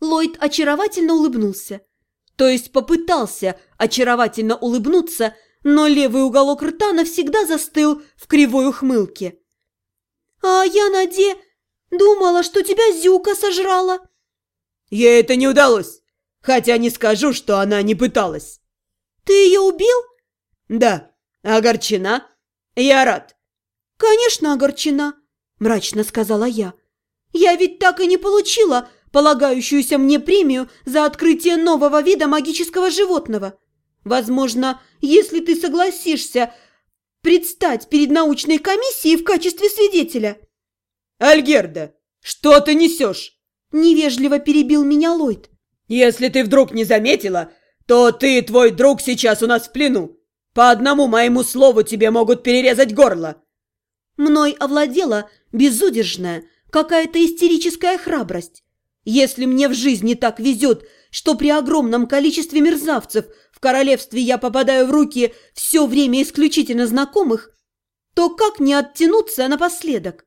Ллойд очаровательно улыбнулся. То есть попытался очаровательно улыбнуться, но левый уголок рта навсегда застыл в кривой ухмылке. «А я, Наде, думала, что тебя Зюка сожрала». «Ей это не удалось, хотя не скажу, что она не пыталась». «Ты ее убил?» «Да, огорчена. Я рад». «Конечно, огорчена», – мрачно сказала я. «Я ведь так и не получила полагающуюся мне премию за открытие нового вида магического животного. Возможно, если ты согласишься предстать перед научной комиссией в качестве свидетеля». «Альгерда, что ты несешь?» – невежливо перебил меня Ллойд. «Если ты вдруг не заметила, то ты и твой друг сейчас у нас в плену. По одному моему слову тебе могут перерезать горло». Мной овладела безудержная, какая-то истерическая храбрость. Если мне в жизни так везет, что при огромном количестве мерзавцев в королевстве я попадаю в руки все время исключительно знакомых, то как не оттянуться напоследок?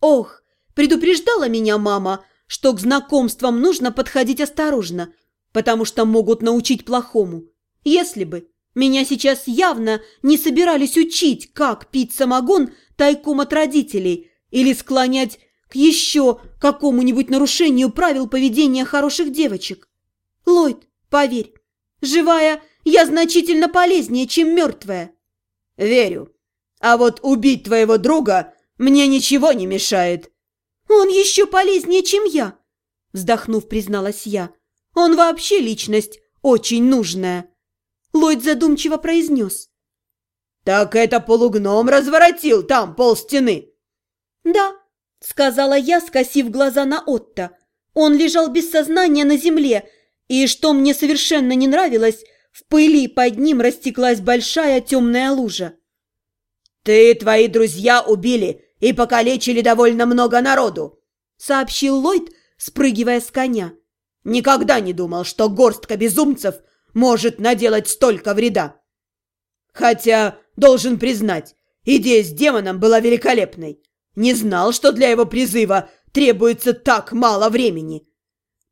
Ох, предупреждала меня мама, что к знакомствам нужно подходить осторожно, потому что могут научить плохому. Если бы меня сейчас явно не собирались учить, как пить самогон тайком от родителей или склонять к еще какому-нибудь нарушению правил поведения хороших девочек. Ллойд, поверь, живая я значительно полезнее, чем мертвая. Верю. А вот убить твоего друга мне ничего не мешает. Он еще полезнее, чем я, вздохнув, призналась я. Он вообще личность очень нужная. Ллойд задумчиво произнес. «Так это полугном разворотил там пол стены?» «Да, сказала я, скосив глаза на Отто. Он лежал без сознания на земле, и, что мне совершенно не нравилось, в пыли под ним растеклась большая темная лужа. «Ты и твои друзья убили и покалечили довольно много народу», сообщил Ллойд, спрыгивая с коня. «Никогда не думал, что горстка безумцев может наделать столько вреда. Хотя, должен признать, идея с демоном была великолепной. Не знал, что для его призыва требуется так мало времени.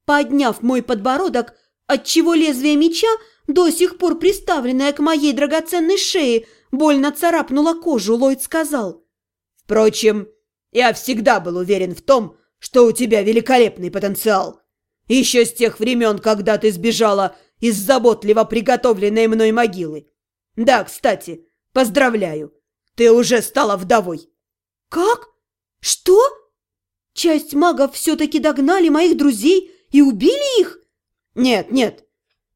Подняв мой подбородок, отчего лезвие меча, до сих пор приставленное к моей драгоценной шее, больно царапнуло кожу, Ллойд сказал. «Впрочем, я всегда был уверен в том, что у тебя великолепный потенциал. Еще с тех времен, когда ты сбежала из заботливо приготовленной мной могилы. Да, кстати, поздравляю, ты уже стала вдовой». «Как?» «Что? Часть магов все-таки догнали моих друзей и убили их?» «Нет, нет,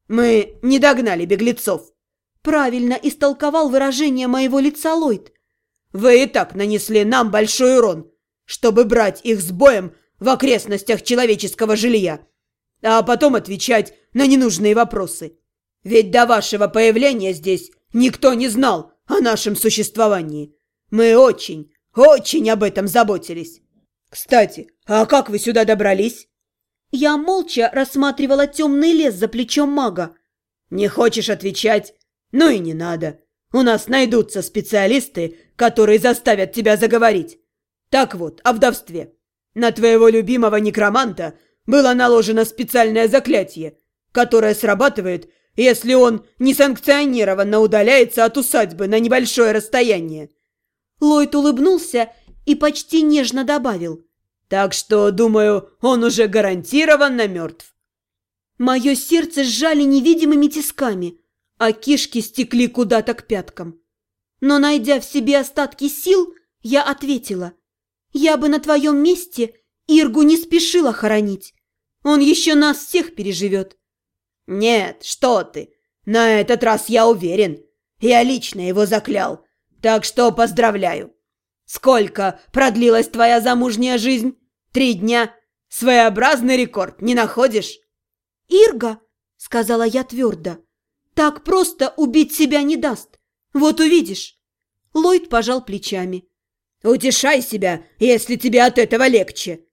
мы не догнали беглецов», – правильно истолковал выражение моего лица Ллойд. «Вы и так нанесли нам большой урон, чтобы брать их с боем в окрестностях человеческого жилья, а потом отвечать на ненужные вопросы. Ведь до вашего появления здесь никто не знал о нашем существовании. Мы очень, очень об этом заботились. Кстати, а как вы сюда добрались? Я молча рассматривала темный лес за плечом мага. Не хочешь отвечать? Ну и не надо. У нас найдутся специалисты, которые заставят тебя заговорить. Так вот, о вдовстве. На твоего любимого некроманта было наложено специальное заклятие, которое срабатывает, если он несанкционированно удаляется от усадьбы на небольшое расстояние. Ллойд улыбнулся и почти нежно добавил. «Так что, думаю, он уже гарантированно мертв». Мое сердце сжали невидимыми тисками, а кишки стекли куда-то к пяткам. Но, найдя в себе остатки сил, я ответила. «Я бы на твоем месте Иргу не спешила хоронить. Он еще нас всех переживет». «Нет, что ты! На этот раз я уверен. Я лично его заклял. Так что поздравляю. Сколько продлилась твоя замужняя жизнь? Три дня? Своеобразный рекорд, не находишь? Ирга, сказала я твердо, так просто убить себя не даст. Вот увидишь. Ллойд пожал плечами. Утешай себя, если тебе от этого легче.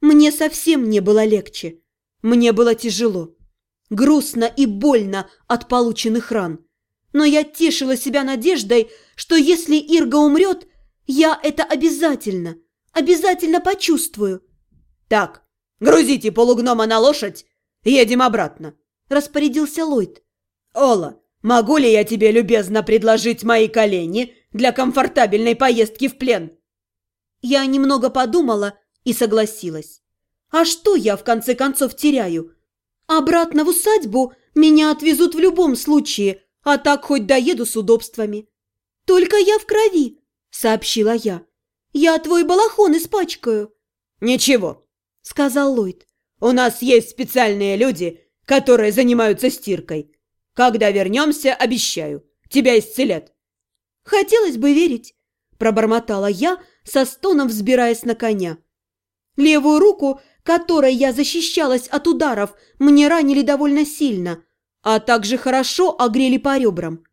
Мне совсем не было легче. Мне было тяжело. Грустно и больно от полученных ран. Но я тешила себя надеждой, что если Ирга умрет, я это обязательно, обязательно почувствую. Так, грузите полугнома на лошадь едем обратно», – распорядился Ллойд. «Ола, могу ли я тебе любезно предложить мои колени для комфортабельной поездки в плен?» Я немного подумала и согласилась. А что я, в конце концов, теряю? Обратно в усадьбу меня отвезут в любом случае, а так хоть доеду с удобствами. Только я в крови, сообщила я. Я твой балахон испачкаю. Ничего, сказал Ллойд. У нас есть специальные люди, которые занимаются стиркой. Когда вернемся, обещаю, тебя исцелят. Хотелось бы верить, пробормотала я, со стоном взбираясь на коня. Левую руку, которой я защищалась от ударов, мне ранили довольно сильно, а также хорошо огрели по ребрам.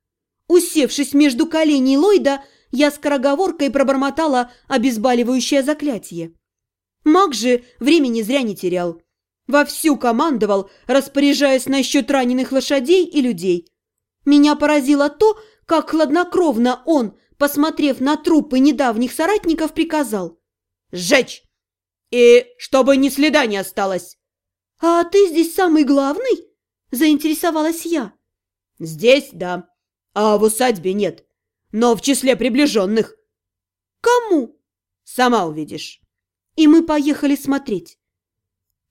Усевшись между коленей Ллойда, я скороговоркой пробормотала обезболивающее заклятие. Маг же времени зря не терял. Вовсю командовал, распоряжаясь насчет раненых лошадей и людей. Меня поразило то, как хладнокровно он, посмотрев на трупы недавних соратников, приказал «Сжечь! И чтобы ни следа не осталось!» «А ты здесь самый главный?» – заинтересовалась я. «Здесь, да, а в усадьбе нет, но в числе приближенных». «Кому?» «Сама увидишь». И мы поехали смотреть.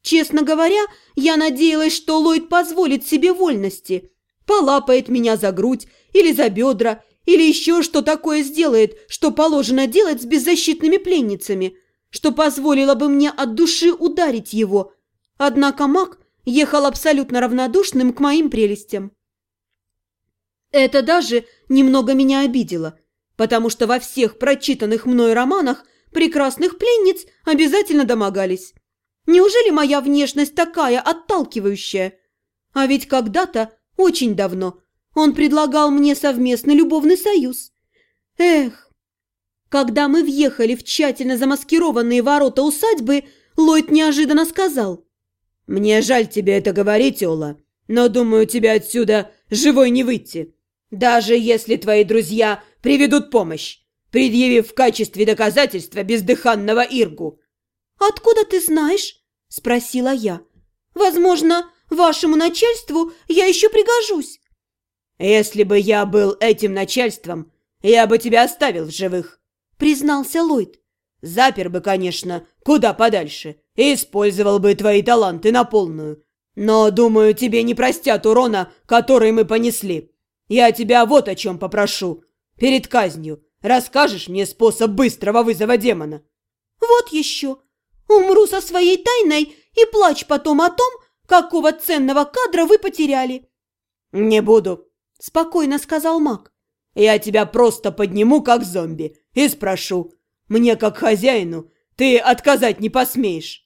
Честно говоря, я надеялась, что Ллойд позволит себе вольности, полапает меня за грудь или за бедра, или еще что такое сделает, что положено делать с беззащитными пленницами, что позволило бы мне от души ударить его. Однако маг ехал абсолютно равнодушным к моим прелестям. Это даже немного меня обидело, потому что во всех прочитанных мной романах прекрасных пленниц обязательно домогались. Неужели моя внешность такая отталкивающая? А ведь когда-то, очень давно, он предлагал мне совместный любовный союз. Эх! Когда мы въехали в тщательно замаскированные ворота усадьбы, Ллойд неожиданно сказал. «Мне жаль тебе это говорить, Ола, но, думаю, тебе отсюда живой не выйти. Даже если твои друзья приведут помощь, предъявив в качестве доказательства бездыханного Иргу». «Откуда ты знаешь?» – спросила я. «Возможно, вашему начальству я еще пригожусь». «Если бы я был этим начальством, я бы тебя оставил в живых», — признался Ллойд. «Запер бы, конечно, куда подальше, и использовал бы твои таланты на полную. Но, думаю, тебе не простят урона, который мы понесли. Я тебя вот о чем попрошу. Перед казнью расскажешь мне способ быстрого вызова демона». «Вот еще. Умру со своей тайной и плачь потом о том, какого ценного кадра вы потеряли». «Не буду», – спокойно сказал маг. «Я тебя просто подниму, как зомби, и спрошу. Мне, как хозяину, ты отказать не посмеешь».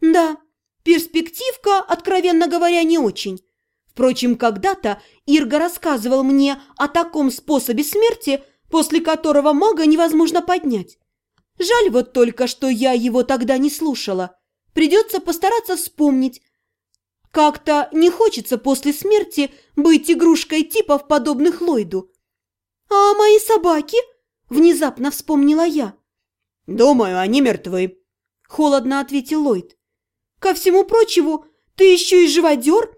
«Да, перспективка, откровенно говоря, не очень. Впрочем, когда-то Ирга рассказывал мне о таком способе смерти, после которого мага невозможно поднять. Жаль вот только, что я его тогда не слушала. Придется постараться вспомнить, как-то не хочется после смерти быть игрушкой типов, подобных Ллойду. «А мои собаки?» – внезапно вспомнила я. «Думаю, они мертвы», – холодно ответил Ллойд. «Ко всему прочему, ты еще и живодер?»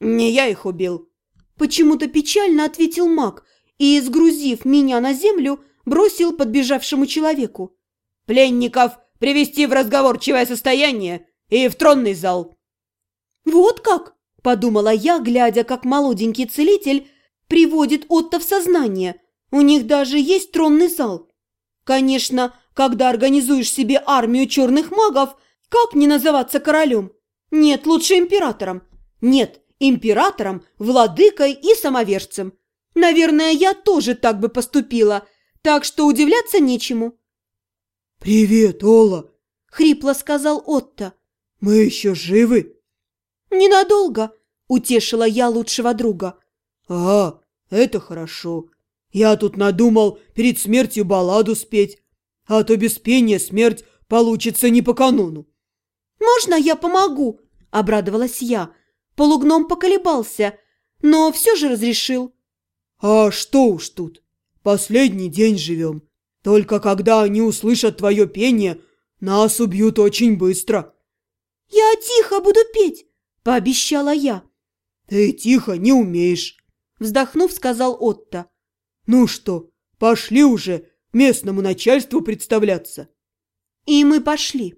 «Не я их убил», – почему-то печально ответил маг и, сгрузив меня на землю, бросил подбежавшему человеку. «Пленников привести в разговорчивое состояние и в тронный зал». «Вот как?» – подумала я, глядя, как молоденький целитель приводит Отто в сознание. У них даже есть тронный зал. Конечно, когда организуешь себе армию черных магов, как не называться королем? Нет, лучше императором. Нет, императором, владыкой и самовержцем. Наверное, я тоже так бы поступила, так что удивляться нечему. «Привет, Ола!» – хрипло сказал Отто. «Мы еще живы?» «Ненадолго», – утешила я лучшего друга. «А, это хорошо. Я тут надумал перед смертью балладу спеть, а то без пения смерть получится не по канону». «Можно я помогу?» – обрадовалась я. Полугном поколебался, но все же разрешил. «А что уж тут, последний день живем. Только когда они услышат твое пение, нас убьют очень быстро». «Я тихо буду петь», пообещала я. Ты тихо не умеешь. Вздохнув, сказал Отто. Ну что, пошли уже местному начальству представляться. И мы пошли.